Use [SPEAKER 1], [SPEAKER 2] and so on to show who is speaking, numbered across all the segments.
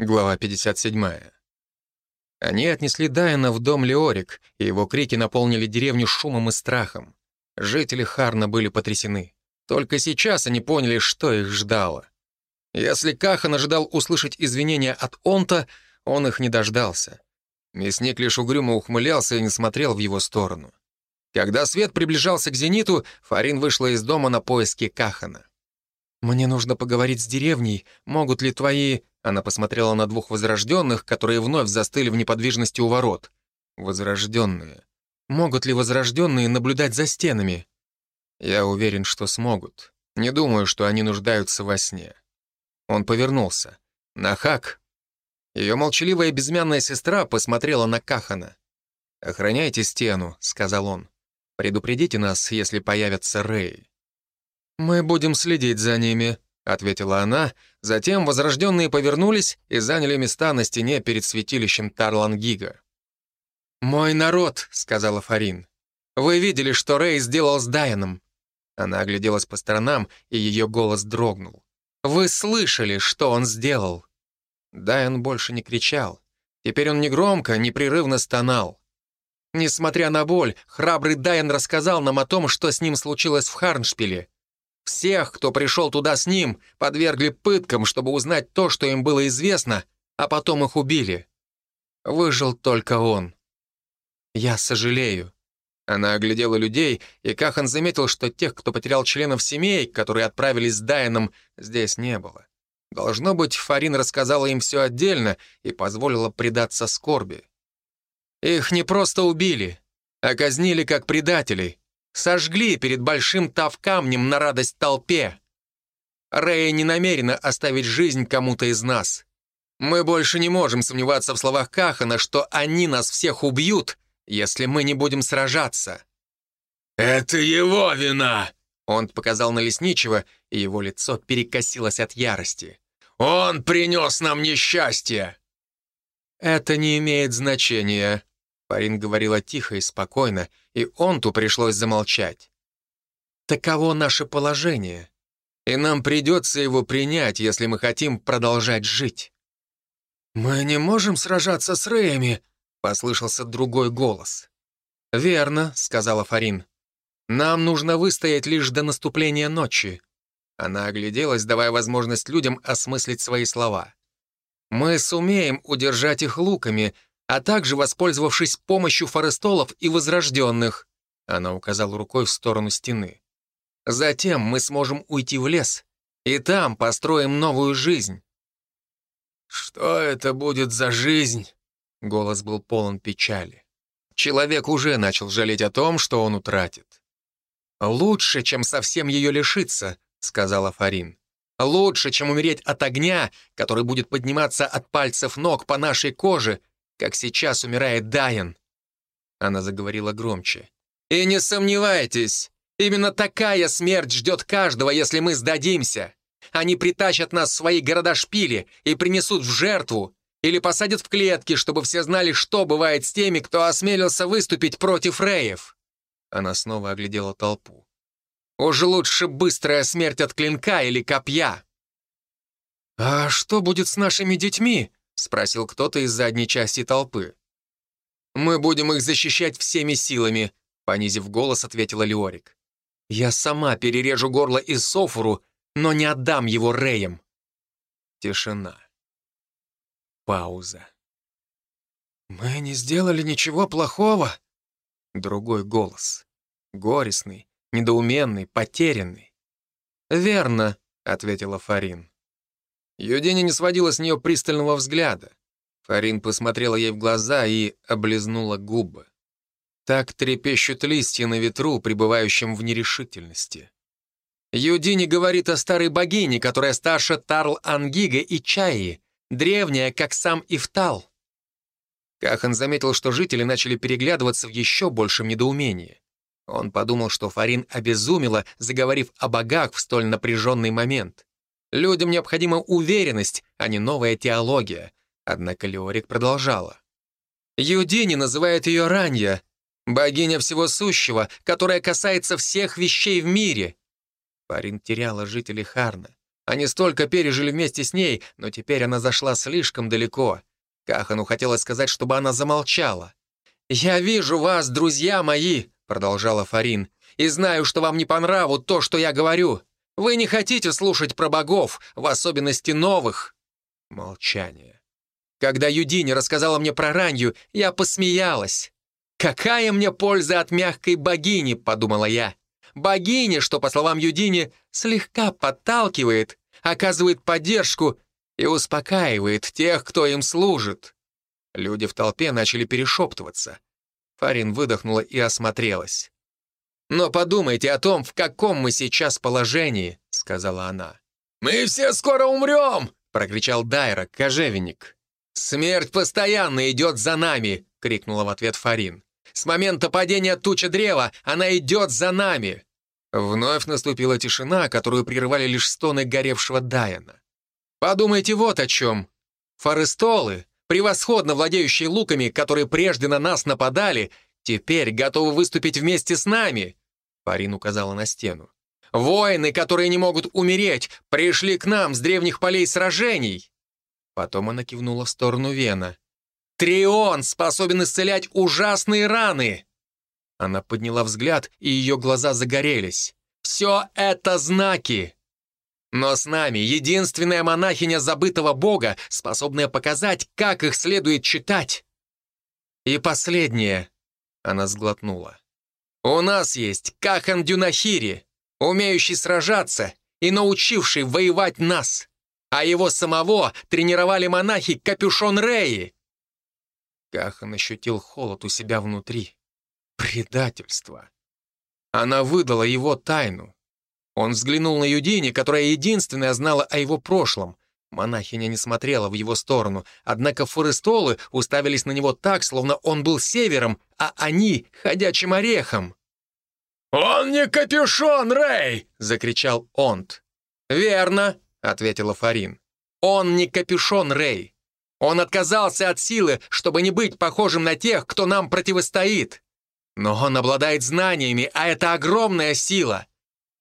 [SPEAKER 1] Глава 57. Они отнесли Дайана в дом Леорик, и его крики наполнили деревню шумом и страхом. Жители Харна были потрясены. Только сейчас они поняли, что их ждало. Если Кахан ожидал услышать извинения от Онта, он их не дождался. Мясник лишь угрюмо ухмылялся и не смотрел в его сторону. Когда свет приближался к зениту, Фарин вышла из дома на поиски Кахана. «Мне нужно поговорить с деревней. Могут ли твои...» Она посмотрела на двух возрожденных, которые вновь застыли в неподвижности у ворот. Возрожденные. Могут ли возрожденные наблюдать за стенами? Я уверен, что смогут. Не думаю, что они нуждаются во сне. Он повернулся. Нахак. Ее молчаливая безмянная сестра посмотрела на Кахана. «Охраняйте стену», — сказал он. «Предупредите нас, если появятся Рэй». «Мы будем следить за ними», — ответила она. Затем возрожденные повернулись и заняли места на стене перед святилищем Тарлангига. «Мой народ», — сказала Фарин. «Вы видели, что Рэй сделал с Дайаном?» Она огляделась по сторонам, и ее голос дрогнул. «Вы слышали, что он сделал?» Дайан больше не кричал. Теперь он негромко, непрерывно стонал. Несмотря на боль, храбрый Дайан рассказал нам о том, что с ним случилось в Харншпиле. Всех, кто пришел туда с ним, подвергли пыткам, чтобы узнать то, что им было известно, а потом их убили. Выжил только он. Я сожалею. Она оглядела людей, и Кахан заметил, что тех, кто потерял членов семей, которые отправились с Дайаном, здесь не было. Должно быть, Фарин рассказала им все отдельно и позволила предаться скорби. Их не просто убили, а казнили как предателей, Сожгли перед большим тавкамнем на радость толпе. Рэя не намерена оставить жизнь кому-то из нас. Мы больше не можем сомневаться в словах Кахана, что они нас всех убьют, если мы не будем сражаться.
[SPEAKER 2] «Это его вина!»
[SPEAKER 1] Он показал на лесничего, и его лицо перекосилось от ярости.
[SPEAKER 2] «Он принес нам несчастье!»
[SPEAKER 1] «Это не имеет значения», Парин говорила тихо и спокойно, и Онту пришлось замолчать. «Таково наше положение, и нам придется его принять, если мы хотим продолжать жить».
[SPEAKER 2] «Мы не можем сражаться с Рэями», — послышался другой голос.
[SPEAKER 1] «Верно», — сказала Фарин. «Нам нужно выстоять лишь до наступления ночи». Она огляделась, давая возможность людям осмыслить свои слова. «Мы сумеем удержать их луками, а также воспользовавшись помощью форестолов и возрожденных. Она указала рукой в сторону стены. Затем мы сможем уйти в лес, и там построим новую жизнь.
[SPEAKER 2] «Что это будет за жизнь?»
[SPEAKER 1] Голос был полон печали. Человек уже начал жалеть о том, что он утратит. «Лучше, чем совсем ее лишиться», — сказала Фарин. «Лучше, чем умереть от огня, который будет подниматься от пальцев ног по нашей коже как сейчас умирает Дайан». Она заговорила громче. «И не сомневайтесь, именно такая смерть ждет каждого, если мы сдадимся. Они притащат нас в свои города-шпили и принесут в жертву, или посадят в клетки, чтобы все знали, что бывает с теми, кто осмелился выступить против Реев». Она снова оглядела толпу. «Уж лучше быстрая смерть от клинка или копья». «А что будет с нашими детьми?» — спросил кто-то из задней части толпы. «Мы будем их защищать всеми силами», — понизив голос, ответила Леорик. «Я сама перережу горло из Софуру, но не отдам его Реям». Тишина. Пауза. «Мы не сделали ничего плохого?» Другой голос. Горестный, недоуменный, потерянный. «Верно», — ответила Фарин. Юдини не сводила с нее пристального взгляда. Фарин посмотрела ей в глаза и облизнула губы. Так трепещут листья на ветру, пребывающем в нерешительности. Юдини говорит о старой богине, которая старше Тарл Ангига и Чаи, древняя, как сам Ифтал. Кахан заметил, что жители начали переглядываться в еще большем недоумении. Он подумал, что Фарин обезумела, заговорив о богах в столь напряженный момент. Людям необходима уверенность, а не новая теология. Однако Леорик продолжала. Юдини называет ее Ранья, богиня всего сущего, которая касается всех вещей в мире. Парин теряла жителей Харна. Они столько пережили вместе с ней, но теперь она зашла слишком далеко. Кахану хотелось сказать, чтобы она замолчала. «Я вижу вас, друзья мои», — продолжала Фарин, «и знаю, что вам не по нраву то, что я говорю. Вы не хотите слушать про богов, в особенности новых». Молчание. Когда Юдини рассказала мне про Ранью, я посмеялась. «Какая мне польза от мягкой богини?» — подумала я. «Богиня, что, по словам Юдини, слегка подталкивает, оказывает поддержку и успокаивает тех, кто им служит». Люди в толпе начали перешептываться. Фарин выдохнула и осмотрелась. «Но подумайте о том, в каком мы сейчас положении», — сказала она. «Мы все скоро умрем!» — прокричал Дайра, кожевенник. «Смерть постоянно идет за нами!» — крикнула в ответ Фарин. «С момента падения тучи древа она идет за нами!» Вновь наступила тишина, которую прерывали лишь стоны горевшего Дайана. «Подумайте вот о чем. Форестолы, превосходно владеющие луками, которые прежде на нас нападали, теперь готовы выступить вместе с нами!» Фарин указала на стену. «Воины, которые не могут умереть, пришли к нам с древних полей сражений!» Потом она кивнула в сторону Вена. «Трион способен исцелять ужасные раны!» Она подняла взгляд, и ее глаза загорелись. «Все это знаки!» Но с нами единственная монахиня забытого бога, способная показать, как их следует читать. И последнее. Она сглотнула. У нас есть Кахан Дюнахири, умеющий сражаться и научивший воевать нас а его самого тренировали монахи Капюшон Реи. Кахан ощутил холод у себя внутри. Предательство. Она выдала его тайну. Он взглянул на Юдини, которая единственная знала о его прошлом. Монахиня не смотрела в его сторону, однако форестолы уставились на него так, словно он был севером, а они — ходячим орехом. «Он не капюшон, Рэй!» — закричал Онт. «Верно!» — ответила Фарин. «Он не капюшон, Рэй. Он отказался от силы, чтобы не быть похожим на тех, кто нам противостоит. Но он обладает знаниями, а это огромная сила».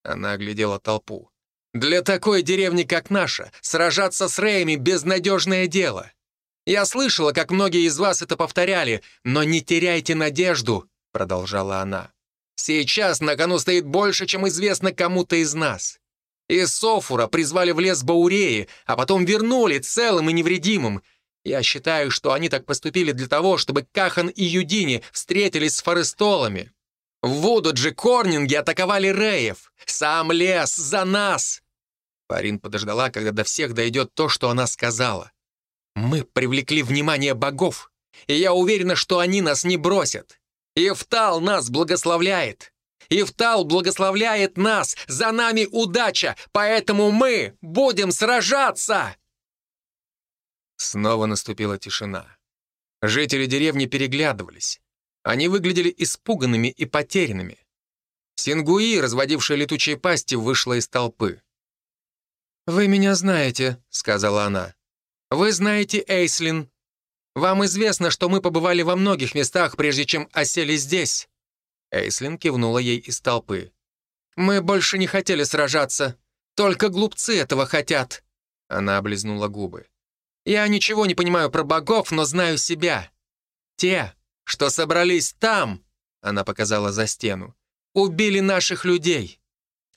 [SPEAKER 1] Она оглядела толпу. «Для такой деревни, как наша, сражаться с Рэями — безнадежное дело. Я слышала, как многие из вас это повторяли, но не теряйте надежду», — продолжала она. «Сейчас на кону стоит больше, чем известно кому-то из нас. Из Софура призвали в лес Бауреи, а потом вернули целым и невредимым. Я считаю, что они так поступили для того, чтобы Кахан и Юдини встретились с форестолами. В Вудудже Корнинги атаковали Реев. Сам лес за нас!» Парин подождала, когда до всех дойдет то, что она сказала. «Мы привлекли внимание богов, и я уверена, что они нас не бросят. Ифтал нас благословляет. Ифтал благословляет нас, за нами удача, поэтому мы будем сражаться!» Снова наступила тишина. Жители деревни переглядывались. Они выглядели испуганными и потерянными. Сингуи, разводившая летучие пасти, вышла из толпы. «Вы меня знаете», — сказала она. «Вы знаете Эйслин. Вам известно, что мы побывали во многих местах, прежде чем осели здесь. Эйслин кивнула ей из толпы. «Мы больше не хотели сражаться. Только глупцы этого хотят». Она облизнула губы. «Я ничего не понимаю про богов, но знаю себя. Те, что собрались там, — она показала за стену, — убили наших людей.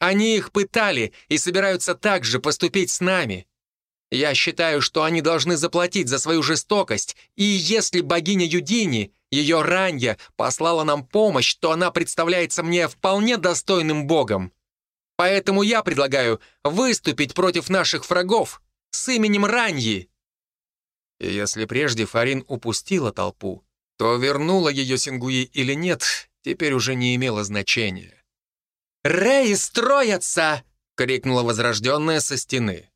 [SPEAKER 1] Они их пытали и собираются так же поступить с нами. Я считаю, что они должны заплатить за свою жестокость, и если богиня Юдини ее ранья послала нам помощь, то она представляется мне вполне достойным богом. Поэтому я предлагаю выступить против наших врагов с именем Раньи». И если прежде Фарин упустила толпу, то вернула ее Сингуи или нет, теперь уже не имело значения. «Рей строятся!» — крикнула возрожденная со стены.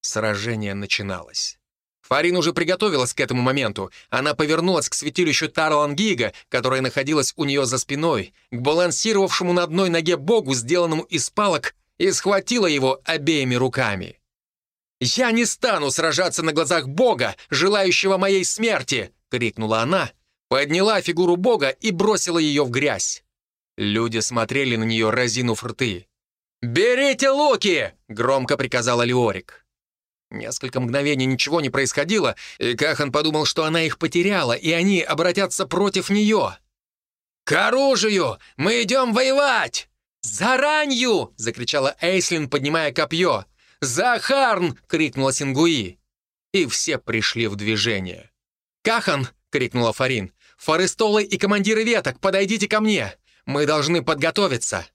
[SPEAKER 1] Сражение начиналось. Фарин уже приготовилась к этому моменту. Она повернулась к святилищу Тарлангига, которое находилось у нее за спиной, к балансировавшему на одной ноге богу, сделанному из палок, и схватила его обеими руками. «Я не стану сражаться на глазах бога, желающего моей смерти!» — крикнула она, подняла фигуру бога и бросила ее в грязь. Люди смотрели на нее, разинув рты. «Берите луки!» — громко приказала Леорик. Несколько мгновений ничего не происходило, и Кахан подумал, что она их потеряла, и они обратятся против нее. «К оружию! Мы идем воевать!» «Заранью!» — закричала Эйслин, поднимая копье. «Захарн!» — крикнула Сингуи. И все пришли в движение. «Кахан!» — крикнула Фарин. «Форестолы и командиры веток, подойдите ко мне! Мы должны подготовиться!»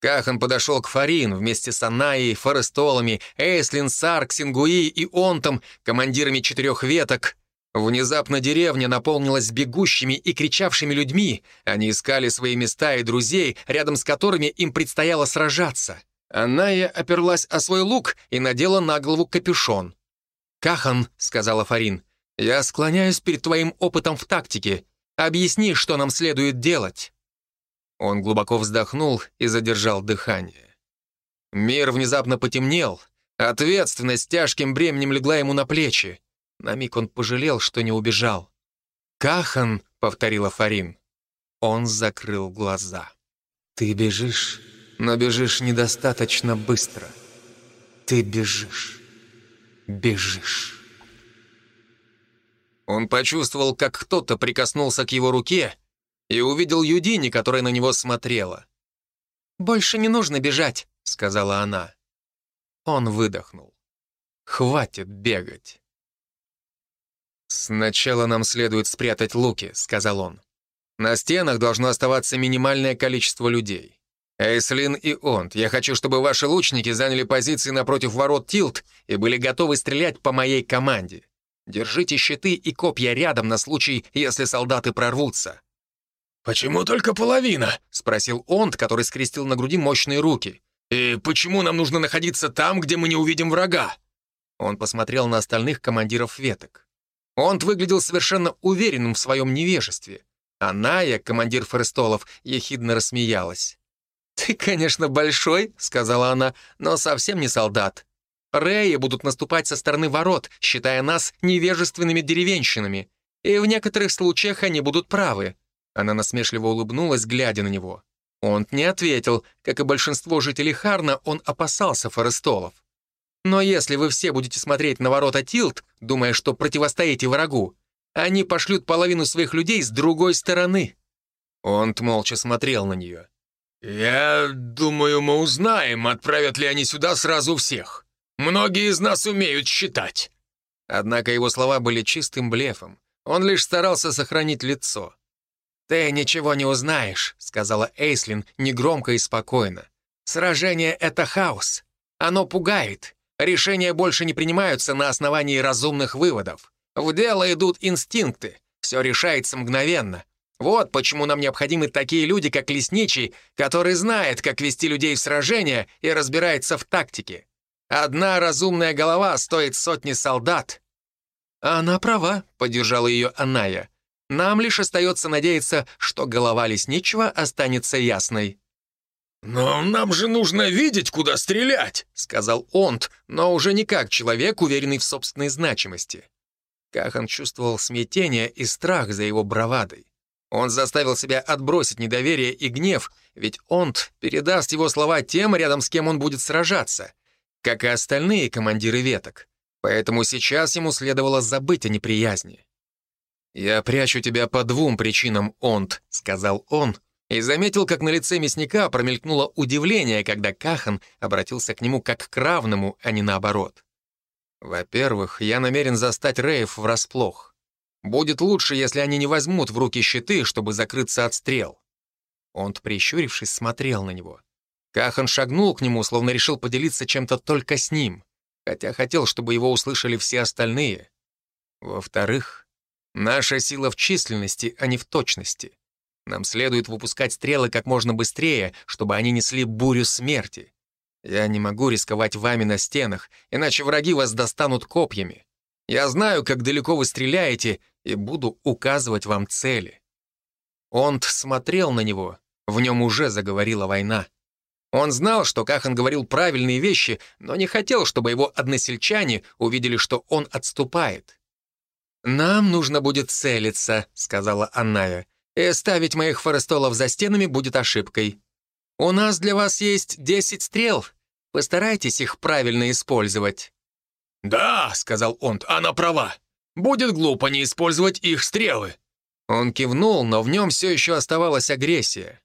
[SPEAKER 1] Кахан подошел к Фарин вместе с Анаей, Форестолами, Эйслин, Сарк, Сингуи и Онтом, командирами четырех веток. Внезапно деревня наполнилась бегущими и кричавшими людьми. Они искали свои места и друзей, рядом с которыми им предстояло сражаться. Аная оперлась о свой лук и надела на голову капюшон. «Кахан», — сказала Фарин, — «я склоняюсь перед твоим опытом в тактике. Объясни, что нам следует делать». Он глубоко вздохнул и задержал дыхание. Мир внезапно потемнел. Ответственность тяжким бременем легла ему на плечи. На миг он пожалел, что не убежал. «Кахан», — повторила Фарин. Он закрыл глаза. «Ты бежишь, но бежишь недостаточно быстро. Ты бежишь, бежишь». Он почувствовал, как кто-то прикоснулся к его руке, и увидел Юдини, которая на него смотрела. «Больше не нужно бежать», — сказала она. Он выдохнул. «Хватит бегать». «Сначала нам следует спрятать луки», — сказал он. «На стенах должно оставаться минимальное количество людей. Эйслин и Онт, я хочу, чтобы ваши лучники заняли позиции напротив ворот Тилт и были готовы стрелять по моей команде. Держите щиты и копья рядом на случай, если солдаты прорвутся.
[SPEAKER 2] «Почему только половина?»
[SPEAKER 1] — спросил Онт, который скрестил на груди мощные руки.
[SPEAKER 2] «И почему нам нужно находиться там, где мы не увидим врага?»
[SPEAKER 1] Он посмотрел на остальных командиров веток. Онт выглядел совершенно уверенным в своем невежестве. А Ная, командир Форестолов, ехидно рассмеялась. «Ты, конечно, большой», — сказала она, — «но совсем не солдат. Реи будут наступать со стороны ворот, считая нас невежественными деревенщинами. И в некоторых случаях они будут правы. Она насмешливо улыбнулась, глядя на него. Он не ответил. Как и большинство жителей Харна, он опасался форестолов. Но если вы все будете смотреть на ворота Тилт, думая, что противостоите врагу, они пошлют половину своих людей с другой стороны». Он молча смотрел на нее.
[SPEAKER 2] «Я думаю, мы узнаем, отправят ли они сюда сразу всех. Многие из нас умеют считать».
[SPEAKER 1] Однако его слова были чистым блефом. Он лишь старался сохранить лицо. «Ты ничего не узнаешь», — сказала Эйслин негромко и спокойно. «Сражение — это хаос. Оно пугает. Решения больше не принимаются на основании разумных выводов. В дело идут инстинкты. Все решается мгновенно. Вот почему нам необходимы такие люди, как Лесничий, который знает, как вести людей в сражение и разбирается в тактике. Одна разумная голова стоит сотни солдат». «Она права», — поддержала ее Аная. Нам лишь остается надеяться, что голова лесничего останется ясной».
[SPEAKER 2] «Но нам же нужно видеть, куда стрелять», — сказал Онт, но уже не как человек, уверенный в собственной значимости. Кахан чувствовал смятение и страх за его бравадой. Он заставил себя отбросить недоверие и гнев, ведь Онт передаст его слова тем, рядом с кем он будет сражаться, как и остальные командиры веток. Поэтому сейчас ему следовало забыть о неприязни. «Я прячу тебя по двум причинам, Онт», — сказал он, и заметил, как на лице мясника промелькнуло удивление, когда Кахан обратился к нему как к равному, а не наоборот. «Во-первых, я намерен застать Рейв врасплох. Будет лучше, если они не возьмут в руки щиты, чтобы закрыться от стрел». Онт, прищурившись, смотрел на него. Кахан шагнул к нему, словно решил поделиться чем-то только с ним, хотя хотел, чтобы его услышали все остальные. Во-вторых, Наша сила в численности, а не в точности. Нам следует выпускать стрелы как можно быстрее, чтобы они несли бурю смерти. Я не могу рисковать вами на стенах, иначе враги вас достанут копьями. Я знаю, как далеко вы стреляете, и буду указывать вам цели». Онт смотрел на него, в нем уже заговорила война. Он знал, что Кахан говорил правильные вещи, но не хотел, чтобы его односельчане увидели, что он отступает. «Нам нужно будет целиться», — сказала Анная. «И ставить моих форестолов за стенами будет ошибкой. У нас для вас есть десять стрел,
[SPEAKER 1] Постарайтесь их правильно использовать».
[SPEAKER 2] «Да», — сказал он, — «она права. Будет глупо не использовать их стрелы».
[SPEAKER 1] Он кивнул, но в нем все еще оставалась агрессия.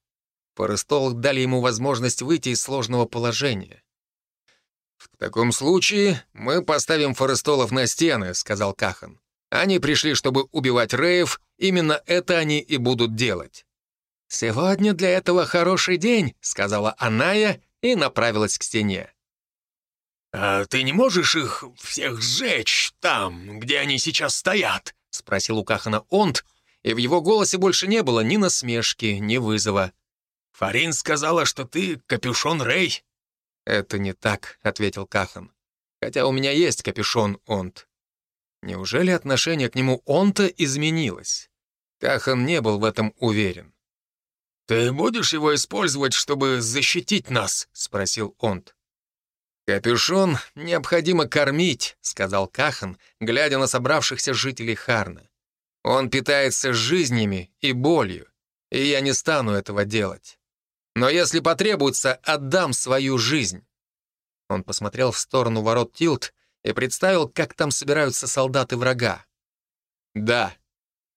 [SPEAKER 1] Форестол дали ему возможность выйти из сложного положения. «В таком случае мы поставим Форестолов на стены», — сказал Кахан. «Они пришли, чтобы убивать Рейв, именно это они и будут делать». «Сегодня для этого хороший день», — сказала Аная и направилась к стене.
[SPEAKER 2] «А ты не можешь их всех сжечь там, где они сейчас стоят?»
[SPEAKER 1] — спросил у Кахана Онт, и в его голосе больше не было ни насмешки, ни вызова.
[SPEAKER 2] «Фарин сказала, что ты капюшон Рэй».
[SPEAKER 1] «Это не так», — ответил Кахан. «Хотя у меня есть капюшон Онт». Неужели отношение к нему Онта изменилось? Кахан не был в этом уверен.
[SPEAKER 2] «Ты будешь его использовать, чтобы защитить нас?» — спросил Онт.
[SPEAKER 1] «Капюшон необходимо кормить», — сказал Кахан, глядя на собравшихся жителей Харна. «Он питается жизнями и болью, и я не стану этого делать. Но если потребуется, отдам свою жизнь». Он посмотрел в сторону ворот Тилт и представил, как там собираются солдаты врага. «Да,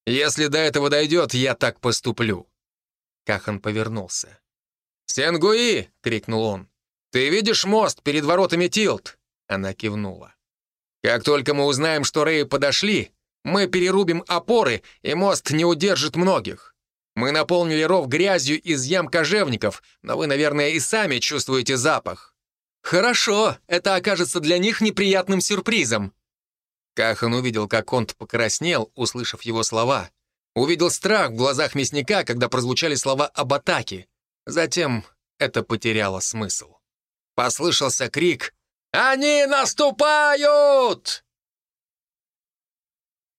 [SPEAKER 1] если до этого дойдет, я так поступлю». Кахан повернулся. «Сенгуи!» — крикнул он. «Ты видишь мост перед воротами Тилт?» Она кивнула. «Как только мы узнаем, что Рэй подошли, мы перерубим опоры, и мост не удержит многих. Мы наполнили ров грязью из ям кожевников, но вы, наверное, и сами чувствуете запах». «Хорошо, это окажется для них неприятным сюрпризом». Кахан увидел, как Конт покраснел, услышав его слова, Увидел страх в глазах мясника, когда прозвучали слова об атаке. Затем это потеряло смысл. Послышался крик «Они наступают!»